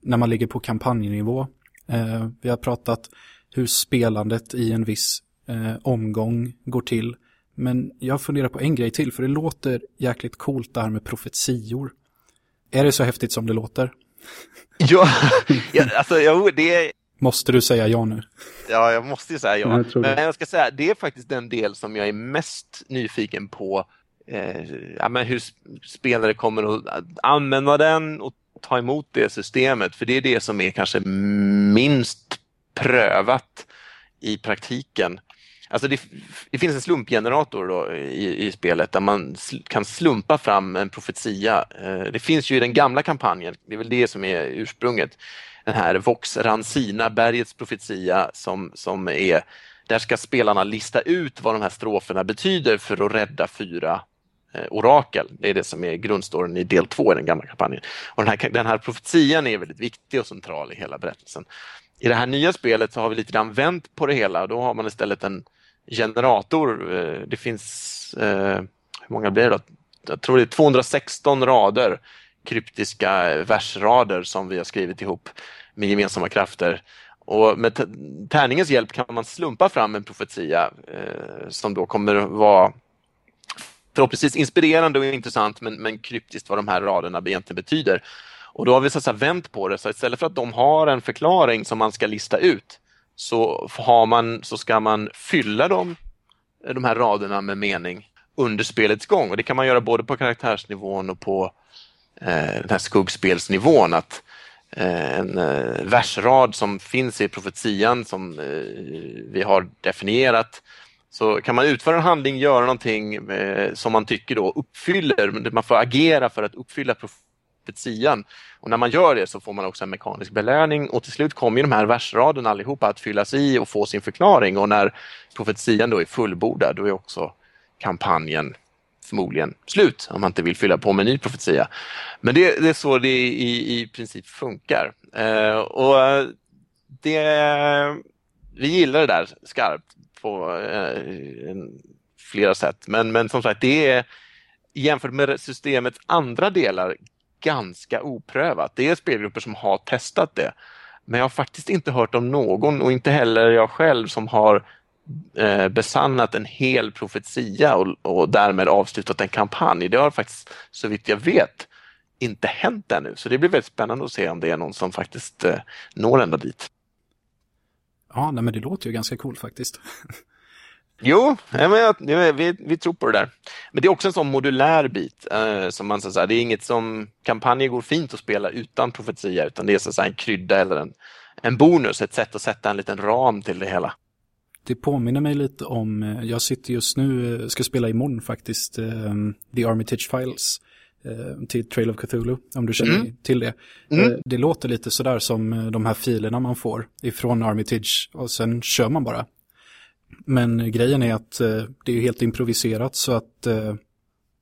när man ligger på kampanjnivå. Eh, vi har pratat hur spelandet i en viss eh, omgång går till. Men jag funderar på en grej till, för det låter jäkligt coolt det här med profetior. Är det så häftigt som det låter? [laughs] Ja, ja alltså jo, det, Måste du säga ja nu? Ja, jag måste ju säga ja. Jag men jag ska säga, det är faktiskt den del som jag är mest nyfiken på. Eh, ja, men hur spelare kommer att använda den och ta emot det systemet. För det är det som är kanske minst prövat i praktiken. Alltså det, det, finns en slumpgenerator då i, i, spelet där man sl kan slumpa fram en profetia. Eh, det finns ju i den gamla kampanjen, det är väl det som är ursprunget den här Vox Ransina, bergets profetia som, som är där ska spelarna lista ut vad de här stroferna betyder för att rädda fyra Eh, orakel. Det är det som är grundstoryn i del två i den gamla kampanjen. Och den, här, den här profetian är väldigt viktig och central i hela berättelsen. I det här nya spelet så har vi lite grann vänt på det hela. Då har man istället en generator. Eh, det finns, eh, hur många blir det då? Jag tror det är 216 rader kryptiska versrader som vi har skrivit ihop med gemensamma krafter. Och med tärningens hjälp kan man slumpa fram en profetia eh, som då kommer vara förhoppningsvis inspirerande och intressant men, men kryptiskt vad de här raderna egentligen betyder. Och då har vi så att säga vänt på det, så istället för att de har en förklaring som man ska lista ut så, har man, så ska man fylla dem, de här raderna med mening under spelets gång. Och Det kan man göra både på karaktärsnivån och på eh, den här skuggspelsnivån. Att eh, en eh, versrad som finns i profetian som eh, vi har definierat så kan man utföra en handling, göra någonting eh, som man tycker då uppfyller, man får agera för att uppfylla profetian. Och när man gör det så får man också en mekanisk belöning och till slut kommer de här versraderna allihopa att fyllas i och få sin förklaring och när profetian då är fullbordad då är också kampanjen förmodligen slut om man inte vill fylla på med en ny profetia. Men det, det är så det i, i princip funkar. Eh, och eh, det, vi gillar det där skarpt på eh, flera sätt. Men, men som sagt, det är jämfört med systemets andra delar ganska oprövat. Det är spelgrupper som har testat det. Men jag har faktiskt inte hört om någon och inte heller jag själv som har eh, besannat en hel profetia och, och därmed avslutat en kampanj. Det har faktiskt, så vitt jag vet, inte hänt ännu. Så det blir väldigt spännande att se om det är någon som faktiskt eh, når ända dit. Ja, nej, men det låter ju ganska coolt faktiskt. [laughs] Jo, men vi, vi tror på det där. Men det är också en sån modulär bit. Eh, som man säger, det är inget som kampanjer går fint att spela utan profetia utan det är så en krydda eller en, en bonus, ett sätt att sätta en liten ram till det hela. Det påminner mig lite om, eh, jag sitter just nu, eh, ska spela imorgon faktiskt, um, The Armitage Files till Trail of Cthulhu, om du känner mm. till det. Mm. Uh, det låter lite sådär som de här filerna man får ifrån Armitage och sen kör man bara. Men grejen är att det är helt improviserat så att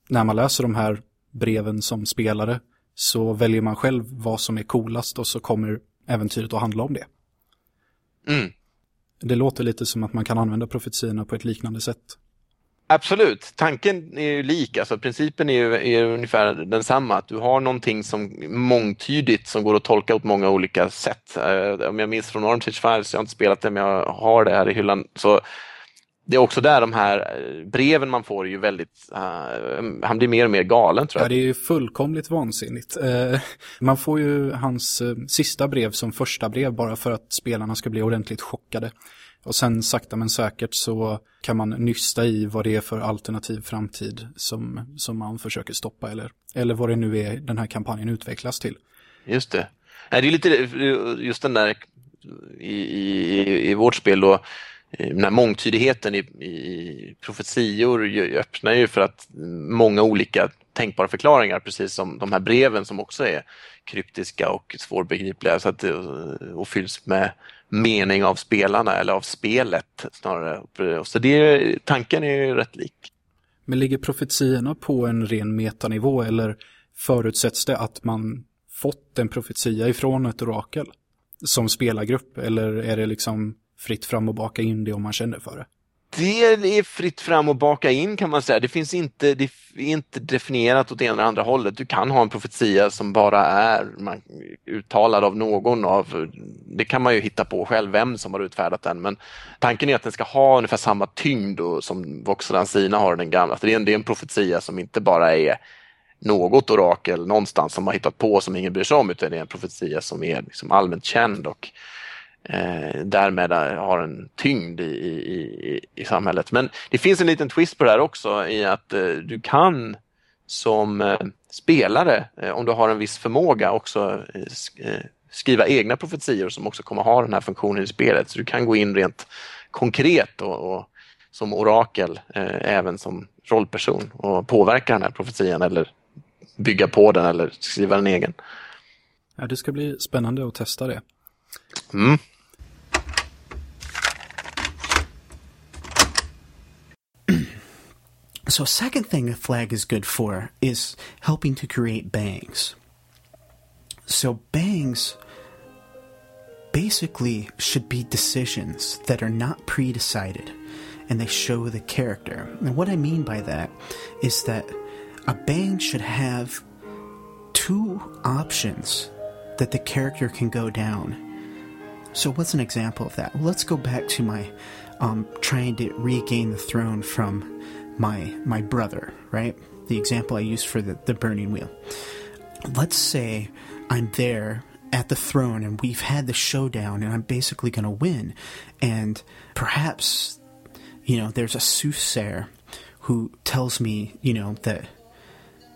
när man läser de här breven som spelare så väljer man själv vad som är coolast och så kommer äventyret att handla om det. Mm. Det låter lite som att man kan använda profetiorna på ett liknande sätt. Absolut, tanken är ju lik, alltså principen är ju är ungefär densamma, att du har någonting som mångtydigt som går att tolka åt många olika sätt. Eh, om jag minns från Armitage Files, jag har inte spelat det men jag har det här i hyllan, så det är också där de här eh, breven man får är ju väldigt, uh, han blir mer och mer galen tror jag. Ja, det är ju fullkomligt vansinnigt. Uh, man får ju hans uh, sista brev som första brev bara för att spelarna ska bli ordentligt chockade. Och sen sakta men säkert så kan man nysta i vad det är för alternativ framtid som, som man försöker stoppa eller, eller vad det nu är den här kampanjen utvecklas till. Just det. Det är lite just den där i, i, i vårt spel då den här mångtydigheten i, i profetior öppnar ju för att många olika tänkbara förklaringar, precis som de här breven som också är kryptiska och svårbegripliga så att, och fylls med mening av spelarna eller av spelet snarare. Så det, tanken är ju rätt lik. Men ligger profetiorna på en ren metanivå eller förutsätts det att man fått en profetia ifrån ett orakel som spelargrupp eller är det liksom fritt fram och baka in det om man känner för det? Det är fritt fram och baka in kan man säga. Det finns inte, det är inte definierat åt ena eller andra hållet. Du kan ha en profetia som bara är man, uttalad av någon av, det kan man ju hitta på själv vem som har utfärdat den, men tanken är att den ska ha ungefär samma tyngd som Voxelansina har den gamla. det, är en, det är en profetia som inte bara är något orakel någonstans som har hittat på som ingen bryr sig om, utan det är en profetia som är liksom allmänt känd och eh, därmed har en tyngd i, i, i, samhället. Men det finns en liten twist på det här också i att eh, du kan som eh, spelare, eh, om du har en viss förmåga, också eh, eh, skriva egna profetior som också kommer ha den här funktionen i spelet. Så du kan gå in rent konkret och, och som orakel, även som rollperson och påverka den här profetian eller bygga på den eller skriva en egen. Ja, det ska bli spännande att testa det. Mm. So, a second thing a flag is good for is helping to create bangs. So, bangs basically should be decisions that are not pre decided and they show the character. And what I mean by that is that a bang should have two options that the character can go down. So, what's an example of that? Let's go back to my um, trying to regain the throne from my my brother, right? The example I used for the, the burning wheel. Let's say I'm there at the throne and we've had the showdown and I'm basically going to win. And perhaps, you know, there's a soothsayer who tells me, you know, that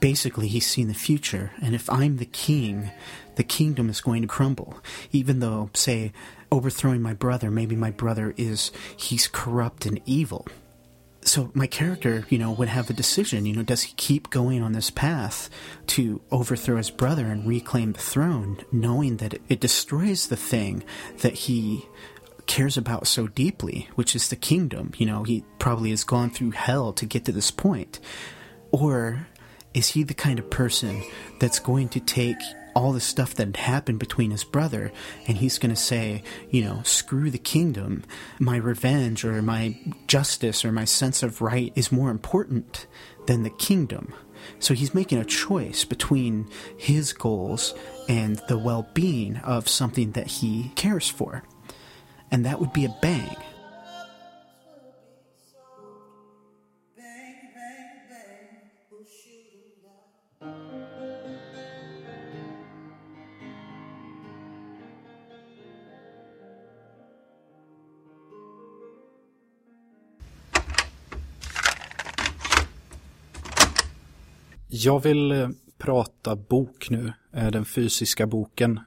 basically he's seen the future. And if I'm the king, the kingdom is going to crumble. Even though, say, overthrowing my brother, maybe my brother is, he's corrupt and evil so my character, you know, would have a decision. You know, does he keep going on this path to overthrow his brother and reclaim the throne, knowing that it, destroys the thing that he cares about so deeply, which is the kingdom? You know, he probably has gone through hell to get to this point. Or is he the kind of person that's going to take all the stuff that happened between his brother, and he's going to say, you know, screw the kingdom. My revenge or my justice or my sense of right is more important than the kingdom. So he's making a choice between his goals and the well being of something that he cares for. And that would be a bang. Jag vill eh, prata bok nu, eh, den fysiska boken.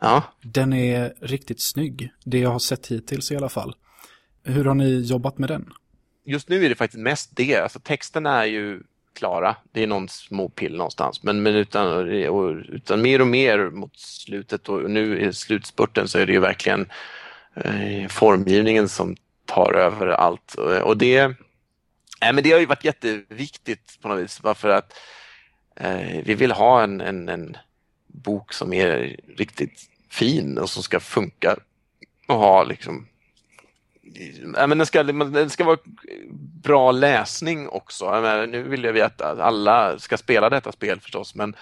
Ja. Den är riktigt snygg, det jag har sett hittills i alla fall. Hur har ni jobbat med den? Just nu är det faktiskt mest det, alltså texterna är ju klara. Det är någon små pill någonstans. Men, men utan, utan mer och mer mot slutet och nu i slutspurten så är det ju verkligen eh, formgivningen som tar över allt. Och det, äh, men det har ju varit jätteviktigt på något vis. För att Eh, vi vill ha en, en, en, bok som är riktigt fin och som ska funka och ha liksom Ja, men den, ska, den ska vara bra läsning också. Menar, nu vill vi att alla ska spela detta spel förstås, men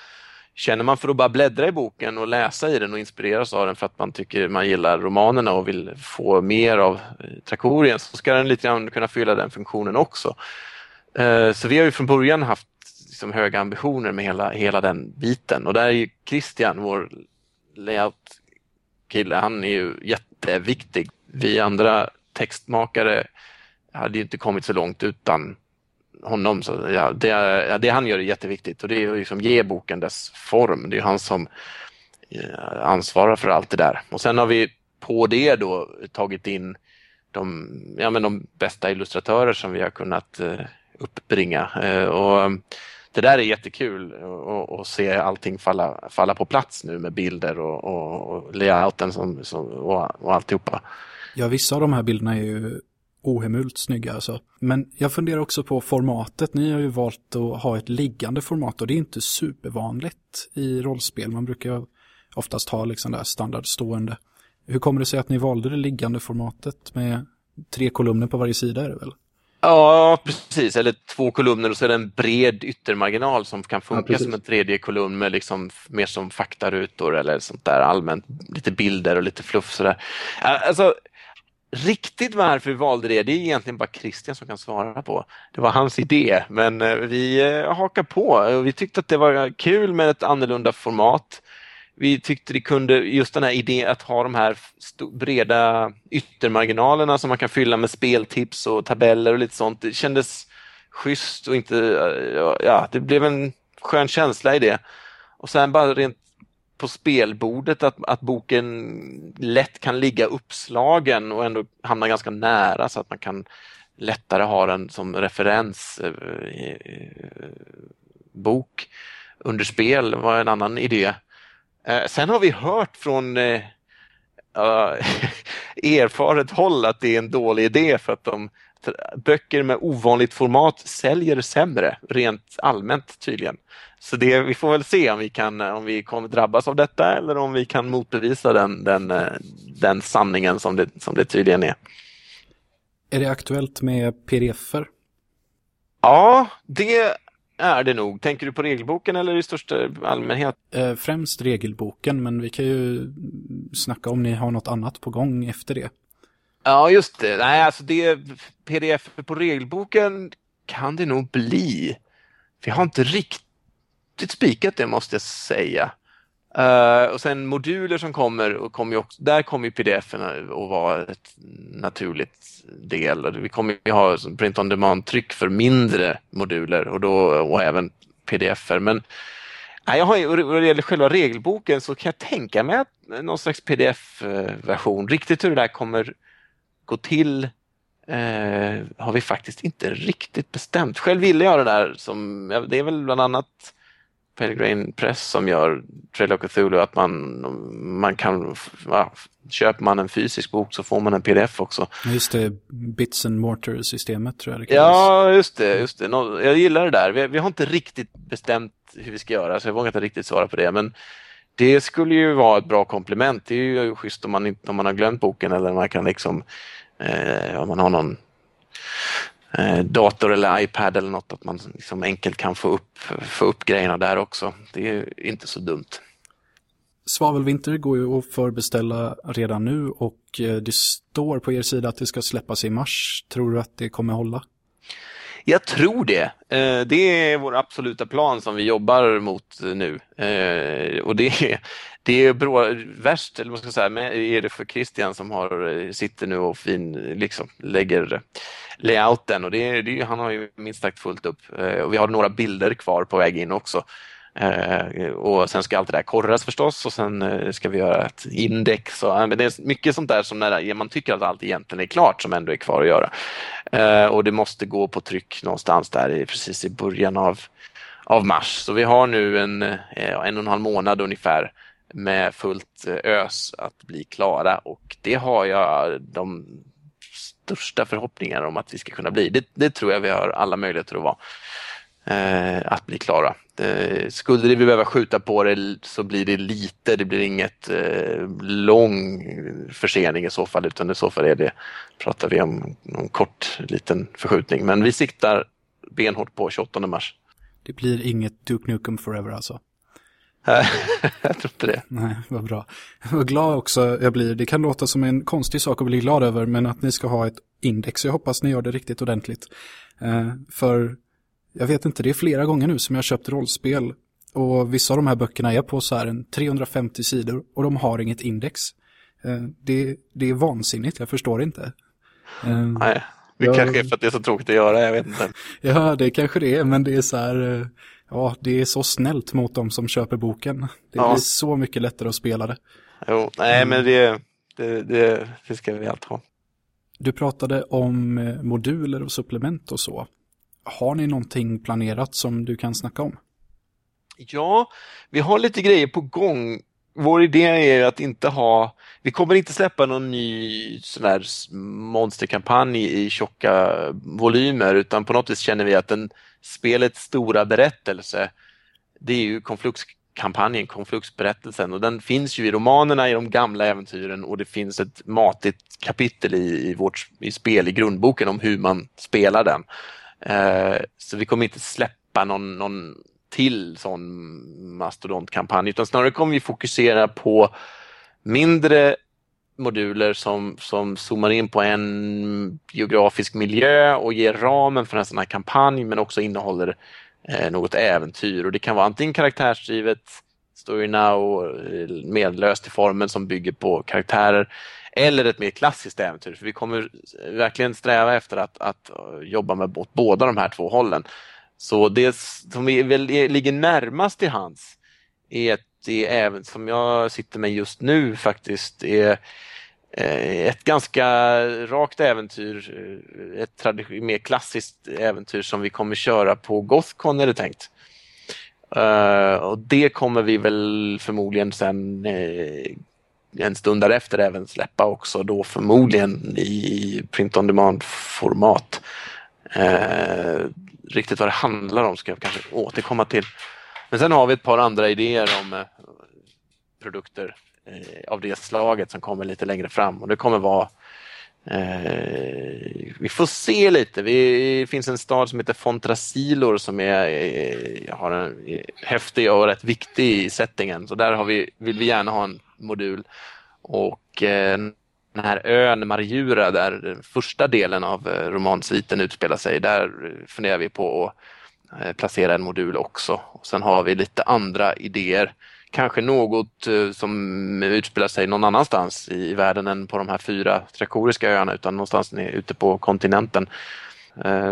känner man för att bara bläddra i boken och läsa i den och inspireras av den för att man tycker man gillar romanerna och vill få mer av eh, Trakorien så ska den lite grann kunna fylla den funktionen också. Eh, så vi har ju från början haft liksom höga ambitioner med hela, hela den biten och där är ju Christian, vår layout-kille, han är ju jätteviktig. Vi andra textmakare hade ju inte kommit så långt utan honom. Så, ja, det, ja, det han gör är jätteviktigt och det är liksom ge boken dess form. Det är han som eh, ansvarar för allt det där. Och sen har vi på det då tagit in de, ja, men de bästa illustratörer som vi har kunnat eh, uppbringa. Eh, och det där är jättekul att se allting falla, falla på plats nu med bilder och, och, och layouten som, som, och, och alltihopa. Ja, vissa av de här bilderna är ju ohemult snygga alltså. Men jag funderar också på formatet. Ni har ju valt att ha ett liggande format och det är inte supervanligt i rollspel. Man brukar oftast ha liksom det här standardstående. Hur kommer det sig att ni valde det liggande formatet med tre kolumner på varje sida är det väl? Ja, precis. Eller två kolumner och så är det en bred yttermarginal som kan funka ja, som en tredje kolumn med liksom mer som faktarutor eller sånt där allmänt. Lite bilder och lite fluff sådär. Alltså, Riktigt varför vi valde det, det är egentligen bara Christian som kan svara på. Det var hans idé, men eh, vi eh, hakar på. Vi tyckte att det var kul med ett annorlunda format. Vi tyckte det kunde, just den här idén att ha de här breda yttermarginalerna som man kan fylla med speltips och tabeller och lite sånt. Det kändes schysst och inte, ja, det blev en skön känsla i det. Och sen bara rent på spelbordet att, att boken lätt kan ligga uppslagen och ändå hamna ganska nära så att man kan lättare ha den som referensbok eh, under spel var en annan idé. Eh, sen har vi hört från uh, [laughs] erfaret håll att det är en dålig idé för att de böcker med ovanligt format säljer sämre, rent allmänt tydligen. Så det, vi får väl se om vi, kan, om vi kommer drabbas av detta eller om vi kan motbevisa den, den, den sanningen som det, som det tydligen är. Är det aktuellt med pdf-er? Ja, det är det nog. Tänker du på regelboken eller i största allmänhet? Eh, främst regelboken, men vi kan ju snacka om ni har något annat på gång efter det. Ja, just det. Nej, alltså det pdf på regelboken kan det nog bli. Vi har inte riktigt spikat det måste jag säga. Uh, och sen moduler som kommer, och kommer också, där kommer pdf att vara ett naturligt del. Vi kommer ju ha print on demand-tryck för mindre moduler och, då, och även pdf-er. Men nej, jag har, vad det gäller själva regelboken så kan jag tänka mig att någon slags pdf-version, riktigt hur det där kommer gå till uh, har vi faktiskt inte riktigt bestämt. Själv ville jag det där som, det är väl bland annat Pelgrane Press som gör Trail of Cthulhu att man, man kan, ja, köper man en fysisk bok så får man en pdf också. Just det, Bits and Mortar-systemet tror jag det kallas. Ja, just det, just det. Jag gillar det där. Vi, vi, har inte riktigt bestämt hur vi ska göra så jag vågar inte riktigt svara på det men det skulle ju vara ett bra komplement. Det är ju schysst om man, inte, om man har glömt boken eller man kan liksom, eh, om man har någon Eh, dator eller iPad eller något, att man liksom enkelt kan få upp, få upp grejerna där också. Det är inte så dumt. Svavelvinter går ju att förbeställa redan nu och eh, det står på er sida att det ska släppas i mars. Tror du att det kommer hålla? Jag tror det. Eh, det är vår absoluta plan som vi jobbar mot nu. Eh, och det är, [laughs] det är bra, värst, eller vad ska jag säga, är det för Christian som har, eh, sitter nu och fin, liksom, lägger layouten och det, det, han har ju minst sagt fullt upp. Eh, och vi har några bilder kvar på väg in också. Eh, och sen ska allt det där korras förstås och sen eh, ska vi göra ett index. Och, men det är mycket sånt där som när man tycker att allt egentligen är klart som ändå är kvar att göra. Eh, och det måste gå på tryck någonstans där precis i början av, av mars. Så vi har nu en, en och en halv månad ungefär med fullt ös att bli klara och det har jag de största förhoppningar om att vi ska kunna bli. Det, det tror jag vi har alla möjligheter att vara. att bli klara. Eh, skulle vi behöva skjuta på det så blir det lite, det blir inget eh, lång försening i så fall utan i så fall är det, pratar vi om någon kort liten förskjutning. Men vi siktar benhårt på 28 mars. Det blir inget Duke Nukem Forever alltså? [laughs] jag tror inte det. Nej, vad bra. Vad glad också jag blir. Det kan låta som en konstig sak att bli glad över, men att ni ska ha ett index. Jag hoppas ni gör det riktigt ordentligt. Eh, för jag vet inte, det är flera gånger nu som jag har köpt rollspel och vissa av de här böckerna är på så här en 350 sidor och de har inget index. Eh, det, det är vansinnigt, jag förstår inte. Eh, Nej, det jag... kanske är för att det är så tråkigt att göra, jag vet inte. [laughs] ja, det kanske det är, men det är så här, eh, ja, det är så snällt mot dem som köper boken. Det ja. blir så mycket lättare att spela det. Jo, nej, men det, det, det, det ska vi allt ha. Du pratade om moduler och supplement och så. Har ni någonting planerat som du kan snacka om? Ja, vi har lite grejer på gång. Vår idé är att inte ha, vi kommer inte släppa någon ny sån här monsterkampanj i tjocka volymer utan på något vis känner vi att den spelets stora berättelse det är ju konfluxkampanjen, konfluxberättelsen och den finns ju i romanerna, i de gamla äventyren och det finns ett matigt kapitel i, i vårt i spel, i grundboken om hur man spelar den. Eh, så vi kommer inte släppa någon, någon till sån mastodontkampanj utan snarare kommer vi fokusera på mindre moduler som, som zoomar in på en geografisk miljö och ger ramen för en sån här kampanj men också innehåller eh, något äventyr. Och det kan vara antingen karaktärsdrivet, story now, eh, medlöst i formen som bygger på karaktärer eller ett mer klassiskt äventyr. För vi kommer verkligen sträva efter att, att jobba med båda de här två hållen. Så det som väl ligger närmast i hands är det även som jag sitter med just nu faktiskt är eh, ett ganska rakt äventyr, eh, ett mer klassiskt äventyr som vi kommer köra på Gothcon är det tänkt. Uh, och det kommer vi väl förmodligen sen uh, en stund därefter även släppa också då förmodligen i print on demand format. Eh, riktigt vad det handlar om ska jag kanske återkomma till. Men sen har vi ett par andra idéer om eh, produkter eh, av det slaget som kommer lite längre fram och det kommer vara Eh, vi får se lite. det finns en stad som heter Fontrasilor som är, är, har en är häftig och rätt viktig i settingen. Så där har vi, vill vi gärna ha en modul. Och eh, den här ön Marjura där den första delen av eh, romansviten utspelar sig, där eh, funderar vi på att eh, placera en modul också. Och sen har vi lite andra idéer. Kanske något som utspelar sig någon annanstans i världen än på de här fyra trakoriska öarna utan någonstans ute på kontinenten.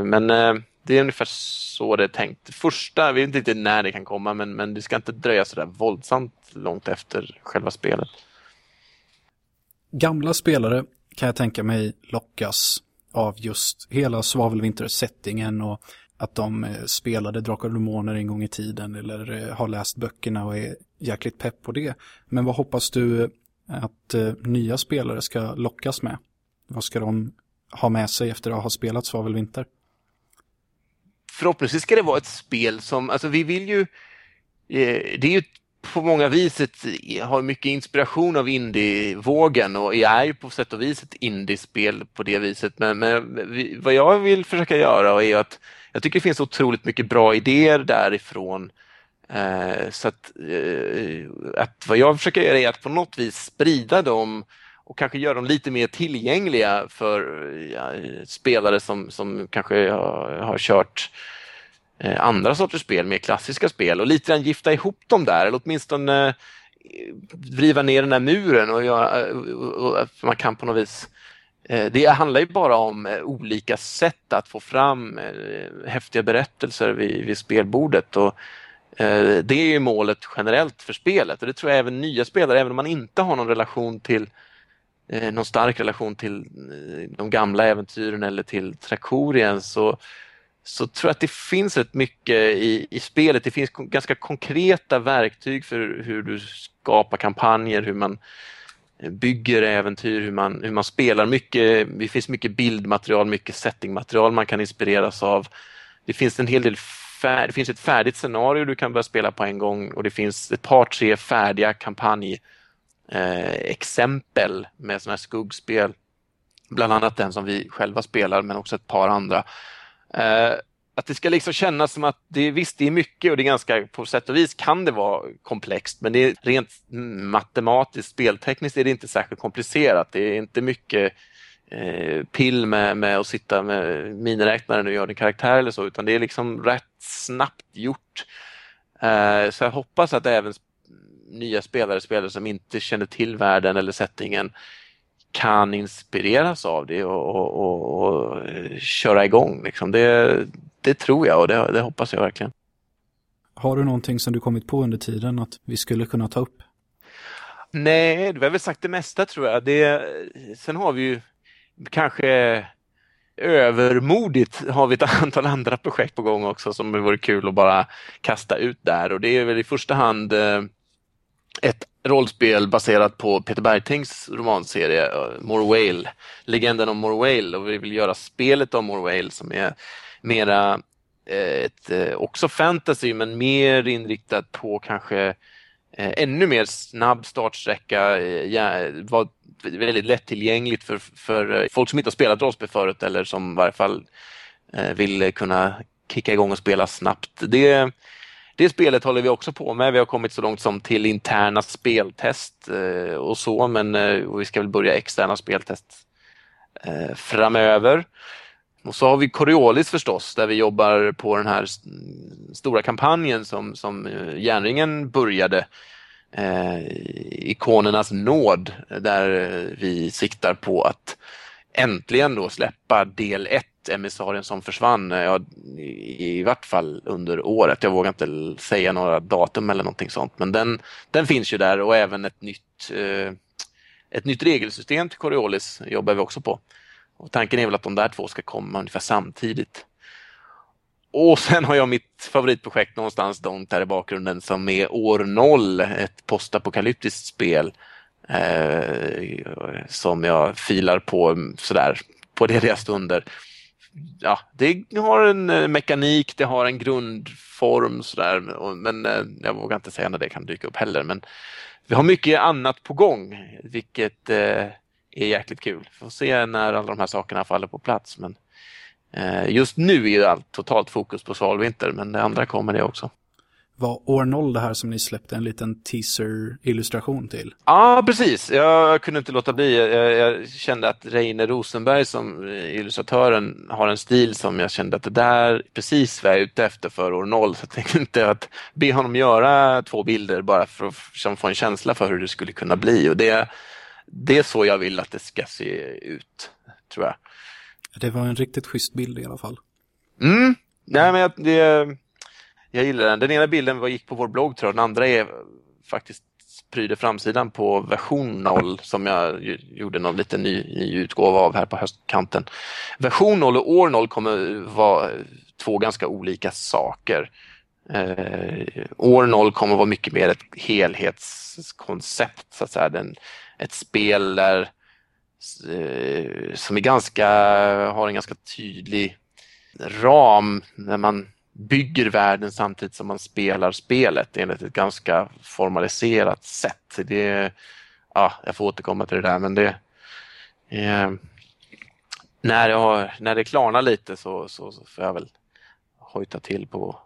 Men det är ungefär så det är tänkt. Första, vi vet inte riktigt när det kan komma men, men det ska inte dröja sådär våldsamt långt efter själva spelet gamla spelare kan jag tänka mig lockas av just hela svavelvinter-settingen och att de eh, spelade Drakar och Demoner en gång i tiden eller eh, har läst böckerna och är jäkligt pepp på det. Men vad hoppas du eh, att nya spelare ska lockas med? Vad ska de ha med sig efter att ha spelat Svavelvinter? Förhoppningsvis ska det vara ett spel som, alltså vi vill ju eh, det är ju på många vis ett, har mycket inspiration av indievågen och är ju på sätt och vis ett indiespel på det viset. Men, men vad jag vill försöka göra är att jag tycker det finns otroligt mycket bra idéer därifrån. Eh, så att, eh, att vad jag försöker göra är att på något vis sprida dem och kanske göra dem lite mer tillgängliga för ja, spelare som, som kanske har, har kört Eh, andra sorters spel, mer klassiska spel och lite grann gifta ihop dem där eller åtminstone eh, driva ner den där muren och, göra, och, och man kan på något vis eh, det handlar ju bara om eh, olika sätt att få fram eh, häftiga berättelser vid, vid spelbordet och det är ju målet generellt för spelet och det tror jag även nya spelare, även om man inte har någon relation till Eh, någon stark relation till eh, de gamla äventyren eller till Trakorien så så tror jag att det finns rätt mycket i, i spelet. Det finns ganska konkreta verktyg för hur du skapar kampanjer, hur man eh, bygger äventyr, hur man, hur man spelar. Mycket, det finns mycket bildmaterial, mycket settingmaterial man kan inspireras av. Det finns en hel del fär, det finns ett färdigt scenario du kan börja spela på en gång och det finns ett par, tre färdiga kampanj eh, med sådana här skuggspel. Bland annat den som vi själva spelar men också ett par andra. Eh, att det ska liksom kännas som att det visst, det är mycket och det är ganska, på sätt och vis kan det vara komplext, men det är rent matematiskt, speltekniskt är det inte särskilt komplicerat. Det är inte mycket eh, pill med, med att sitta med miniräknaren och göra en karaktär eller så, utan det är liksom rätt snabbt gjort. Eh, så jag hoppas att även nya spelare, spelare som inte känner till världen eller settingen kan inspireras av det och, och, och, och köra igång. Liksom. Det, det tror jag och det, det, hoppas jag verkligen. Har du någonting som du kommit på under tiden att vi skulle kunna ta upp? Nej, du har väl sagt det mesta tror jag. Det, sen har vi ju kanske övermodigt har vi ett [laughs] antal andra projekt på gång också som det vore kul att bara kasta ut där och det är väl i första hand eh, ett rollspel baserat på Peter Bergtings romanserie eh, More Morwale, Legenden om Morwale och vi vill göra spelet om Morwale som är mera eh, ett, eh, också fantasy men mer inriktat på kanske ännu mer snabb startsträcka, ja, var väldigt lättillgängligt för, för folk som inte har spelat rollspel förut eller som i varje fall vill kunna kicka igång och spela snabbt. Det, det spelet håller vi också på med. Vi har kommit så långt som till interna speltest eh, och så, men eh, vi ska väl börja externa speltest eh, framöver. Och så har vi Coriolis förstås, där vi jobbar på den här stora kampanjen som, som eh, Järnringen började. Eh, Ikonernas nåd, där eh, vi siktar på att äntligen då släppa del 1 emissarien som försvann, eh, ja, i, i vart fall under året. Jag vågar inte säga några datum eller någonting sånt, men den, den finns ju där och även ett nytt, eh, ett nytt regelsystem till Coriolis jobbar vi också på. Och tanken är väl att de där två ska komma ungefär samtidigt. Och sen har jag mitt favoritprojekt någonstans långt här i bakgrunden som är År 0, ett postapokalyptiskt spel eh, som jag filar på sådär på lediga stunder ja, det har en eh, mekanik, det har en grundform sådär, men eh, jag vågar inte säga när det kan dyka upp heller. Men vi har mycket annat på gång, vilket eh, är jäkligt kul. Vi får se när alla de här sakerna faller på plats. Men eh, just nu är allt totalt fokus på Svalvinter, men det andra kommer det också var år 0 det här som ni släppte en liten teaser-illustration till? Ja, precis. Jag kunde inte låta bli. Jag, jag, kände att Reine Rosenberg som illustratören har en stil som jag kände att det där precis vad jag ute efter för år 0. Så jag tänkte inte att be honom göra två bilder bara för att få en känsla för hur det skulle kunna bli. Och det, det är så jag vill att det ska se ut, tror jag. Det var en riktigt schysst bild i alla fall. Mm. Nej, men det jag gillar den. Den ena bilden var, gick på vår blogg tror jag, den andra är faktiskt pryder framsidan på version 0 som jag gjorde någon liten ny, ny utgåva av här på höstkanten. Version 0 och år 0 kommer vara två ganska olika saker. Eh, år 0 kommer vara mycket mer ett helhetskoncept, så att säga. Den, ett spel där eh, som är ganska, har en ganska tydlig ram när man bygger världen samtidigt som man spelar spelet enligt ett ganska formaliserat sätt. Det, ja, jag får återkomma till det där men det eh, när, jag, när det klarnar lite så, så, så får jag väl hojta till på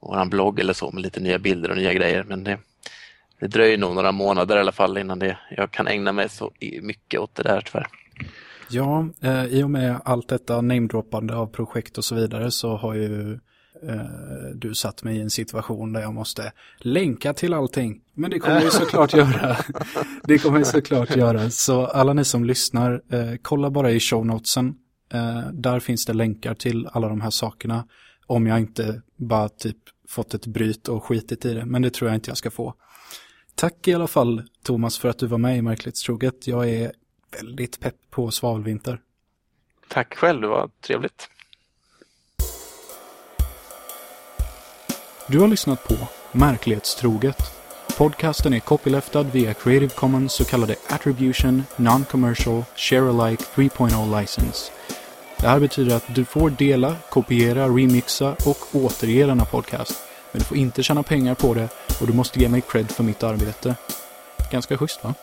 vår blogg eller så med lite nya bilder och nya grejer. Men det, det dröjer nog några månader i alla fall innan det, jag kan ägna mig så mycket åt det där tyvärr. Ja, eh, i och med allt detta namedroppande av projekt och så vidare så har ju du satt mig i en situation där jag måste länka till allting. Men det kommer jag såklart göra. [laughs] Det kommer jag såklart göra. Så alla ni som lyssnar, eh, kolla bara i show notesen. Eh, där finns det länkar till alla de här sakerna. Om jag inte bara typ fått ett bryt och skitit i det. Men det tror jag inte jag ska få. Tack i alla fall Thomas för att du var med i Märklighetstroget. Jag är väldigt pepp på svavelvinter. Tack själv, det var trevligt. Du har lyssnat på Märklighetstroget. Podcasten är copyleftad via Creative Commons så kallade Attribution Non-Commercial Share-alike 3.0 License. Det här betyder att du får dela, kopiera, remixa och återge denna podcast. Men du får inte tjäna pengar på det och du måste ge mig cred för mitt arbete. Ganska schysst va?